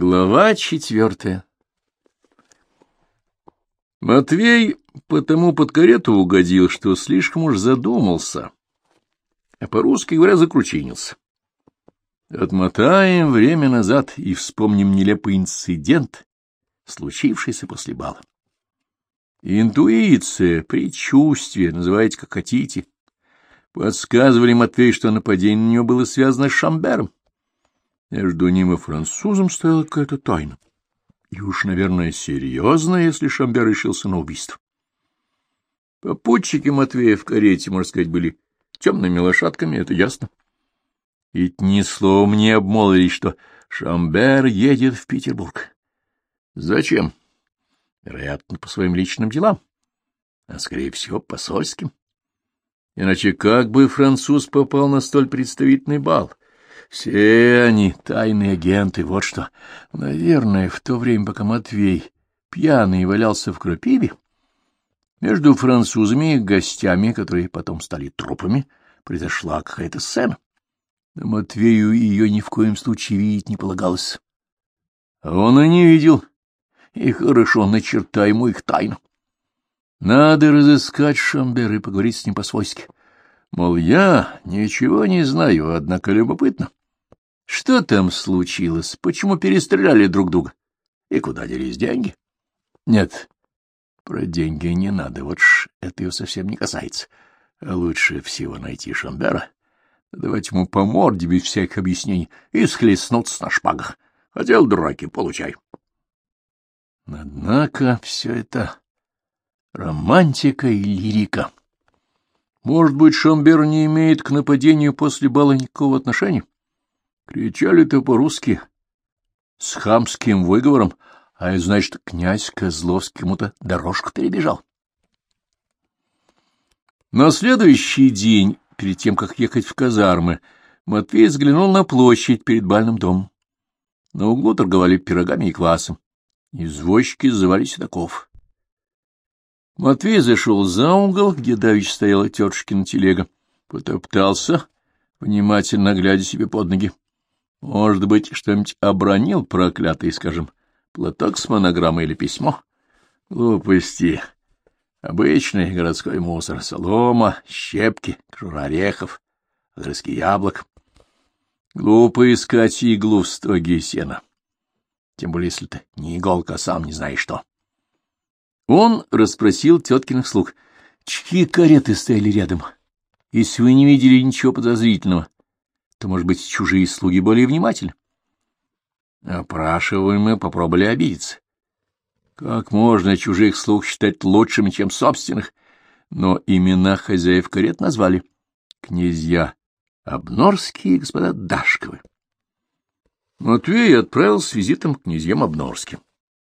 Глава четвертая Матвей потому под карету угодил, что слишком уж задумался, а по-русски говоря, закручинился. Отмотаем время назад и вспомним нелепый инцидент, случившийся после бала. Интуиция, предчувствие, называйте как хотите, подсказывали Матвей, что нападение на него было связано с Шамбером. Между ним и французом стояла какая-то тайна. И уж, наверное, серьезно, если Шамбер решился на убийство. Попутчики Матвея в карете, можно сказать, были темными лошадками, это ясно. Ведь ни словом не обмолвились, что Шамбер едет в Петербург. Зачем? Вероятно, по своим личным делам, а, скорее всего, посольским. Иначе как бы француз попал на столь представительный бал? Все они тайные агенты, вот что. Наверное, в то время, пока Матвей пьяный валялся в крапиве, между французами и гостями, которые потом стали трупами, произошла какая-то сцена. Матвею ее ни в коем случае видеть не полагалось. Он и не видел, и хорошо начертай ему их тайну. Надо разыскать Шамбера и поговорить с ним по-свойски. Мол, я ничего не знаю, однако любопытно. Что там случилось? Почему перестреляли друг друга? И куда делись деньги? Нет, про деньги не надо, вот ж это ее совсем не касается. Лучше всего найти Шамбера, давать ему по морде без всяких объяснений и схлестнуться на шпагах. Хотел драки, получай. Однако все это романтика и лирика. Может быть, Шамбер не имеет к нападению после бала никакого отношения? Кричали-то по-русски, с хамским выговором, а это значит, князь Козловский кому-то дорожку перебежал. На следующий день, перед тем, как ехать в казармы, Матвей взглянул на площадь перед бальным домом. На углу торговали пирогами и квасом. Извозчики звали седаков. Матвей зашел за угол, где давеча стояла тетушкина телега, потоптался, внимательно глядя себе под ноги. Может быть, что-нибудь обронил проклятый, скажем, платок с монограммой или письмо? Глупости. Обычный городской мусор, солома, щепки, кожура орехов, огрызки яблок. Глупо искать иглу в стоге сена. Тем более, если ты не иголка, а сам не знаешь что. Он расспросил теткиных слуг, чьи кареты стояли рядом. Если вы не видели ничего подозрительного, то, может быть, чужие слуги более внимательны. Опрашиваемые попробовали обидеться. Как можно чужих слуг считать лучшими, чем собственных? Но имена хозяев карет назвали. Князья Обнорские и господа Дашковы. Матвей отправил с визитом к князьям Обнорским.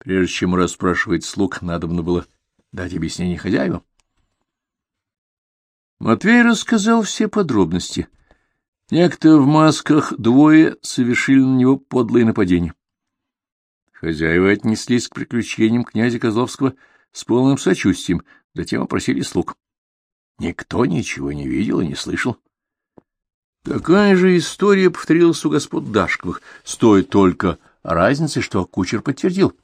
Прежде чем расспрашивать слуг, надо было дать объяснение хозяевам. Матвей рассказал все подробности Некто в масках двое совершили на него подлые нападения. Хозяева отнеслись к приключениям князя Козловского с полным сочувствием, затем опросили слуг. Никто ничего не видел и не слышал. Такая же история повторилась у господ Дашковых, стоит только разницы, что кучер подтвердил.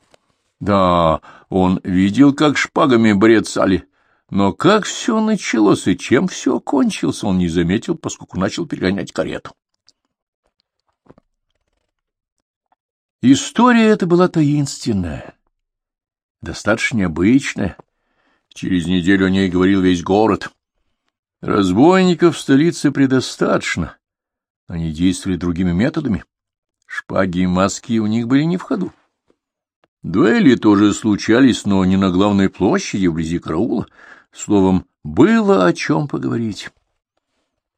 Да, он видел, как шпагами брецали, но как все началось и чем все кончилось, он не заметил, поскольку начал перегонять карету. История эта была таинственная, достаточно необычная. Через неделю о ней говорил весь город. Разбойников в столице предостаточно. Они действовали другими методами. Шпаги и маски у них были не в ходу. Дуэли тоже случались, но не на главной площади, вблизи караула. Словом, было о чем поговорить.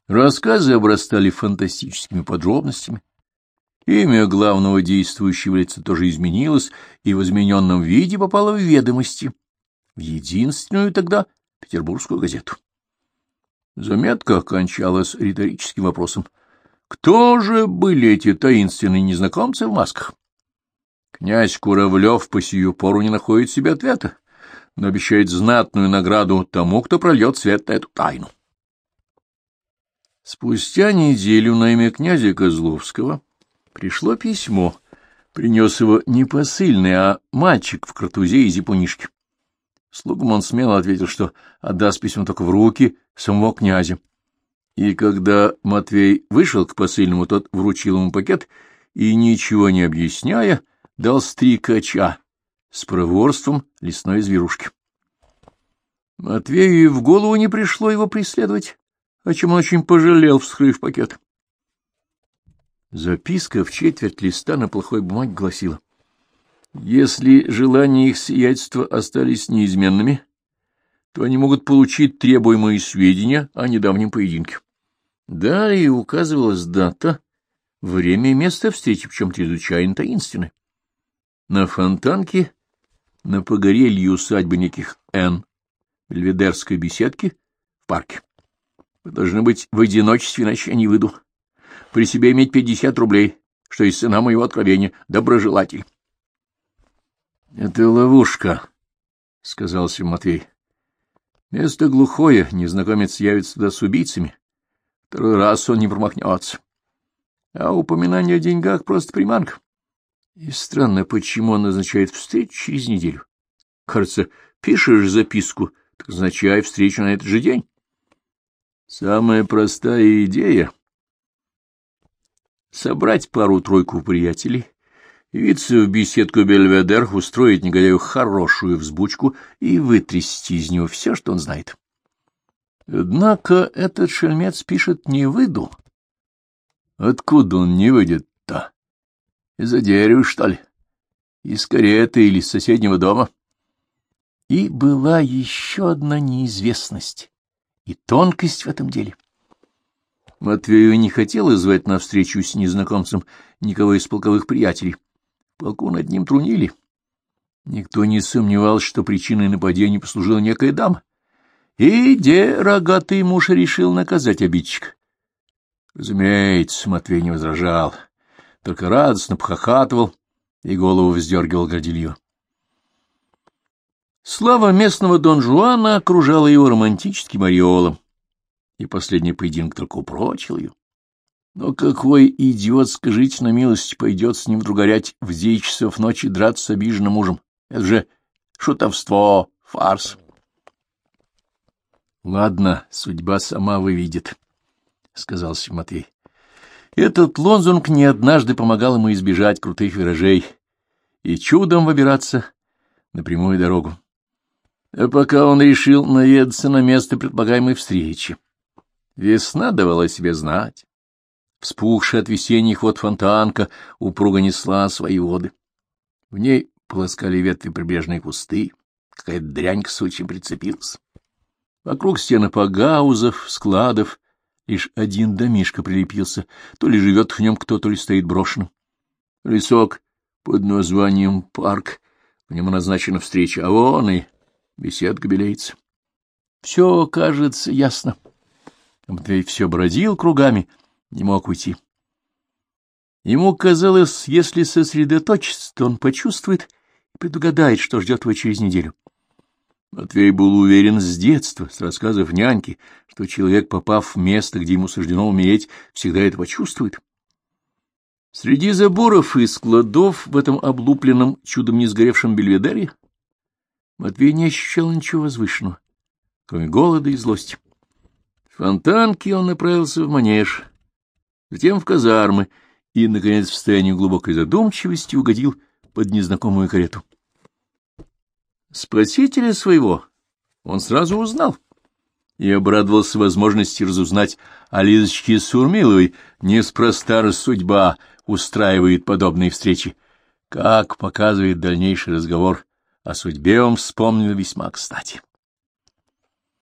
Рассказы обрастали фантастическими подробностями. Имя главного действующего лица тоже изменилось и в измененном виде попало в ведомости, в единственную тогда петербургскую газету. Заметка окончалась риторическим вопросом. Кто же были эти таинственные незнакомцы в масках? Князь Куравлев по сию пору не находит себе ответа но обещает знатную награду тому, кто прольет свет на эту тайну. Спустя неделю на имя князя Козловского пришло письмо, Принес его не посыльный, а мальчик в картузе и зипунишке. Слугам он смело ответил, что отдаст письмо только в руки самого князя. И когда Матвей вышел к посыльному, тот вручил ему пакет и, ничего не объясняя, дал стрикача с проворством лесной зверушки. Матвею и в голову не пришло его преследовать, о чем он очень пожалел, вскрыв пакет. Записка в четверть листа на плохой бумаге гласила. Если желания их сиятельства остались неизменными, то они могут получить требуемые сведения о недавнем поединке. Далее указывалась дата, время и место встречи, причем чрезвычайно таинственное. На фонтанке, на погорелье усадьбы неких Н, бельведерской беседки, в парке. Вы должны быть в одиночестве, иначе я не выйду. При себе иметь пятьдесят рублей, что из цена моего откровения, доброжелатель. — Это ловушка, — сказал себе Матвей. — Место глухое, незнакомец явится туда с убийцами. Второй раз он не промахнется. А упоминание о деньгах просто приманка. И странно, почему он назначает встречу через неделю. Кажется, пишешь записку, так назначай встречу на этот же день. Самая простая идея — собрать пару-тройку приятелей, явиться в беседку Бельведер, устроить негодяю хорошую взбучку и вытрясти из него все, что он знает. Однако этот шельмец пишет «не выйду». Откуда он не выйдет-то? Из-за дерева, что ли? Из кареты или из соседнего дома? И была еще одна неизвестность и тонкость в этом деле. Матвею не хотелось звать на встречу с незнакомцем никого из полковых приятелей. Полку над ним трунили. Никто не сомневался, что причиной нападения послужила некая дама. И где рогатый муж решил наказать обидчика? Разумеется, Матвей не возражал, только радостно похохатывал и голову вздергивал горделиво. Слава местного Дон Жуана окружала его романтическим ореолом, и последний поединок только упрочил ее. Но какой идиот, скажите на милость, пойдет с ним вдруг горять в девять часов ночи драться с обиженным мужем? Это же шутовство, фарс. — Ладно, судьба сама выведет, — сказал Матвей. Этот лозунг не однажды помогал ему избежать крутых виражей и чудом выбираться на прямую дорогу. А пока он решил наведаться на место предполагаемой встречи. Весна давала себе знать. Вспухшая от весенних вод фонтанка упруго несла свои воды. В ней полоскали ветви прибрежные кусты, какая-то дрянь к сучьям прицепилась. Вокруг стены погаузов, складов, лишь один домишко прилепился, то ли живет в нем кто, то ли стоит брошенным. Лесок под названием «Парк», в нем назначена встреча, а вон и беседка белеется. Все кажется ясно. Матвей все бродил кругами, не мог уйти. Ему казалось, если сосредоточиться, то он почувствует и предугадает, что ждет его через неделю. Матвей был уверен с детства, с рассказов няньки, что человек, попав в место, где ему суждено умереть, всегда это почувствует. Среди заборов и складов в этом облупленном, чудом не сгоревшем бельведере Матвей не ощущал ничего возвышенного, кроме голода и злости. В фонтанке он направился в манеж, затем в казармы и, наконец, в состоянии глубокой задумчивости угодил под незнакомую карету. Спасителя своего он сразу узнал и обрадовался возможности разузнать о Лизочке Сурмиловой. Неспроста судьба устраивает подобные встречи. Как показывает дальнейший разговор, о судьбе он вспомнил весьма кстати.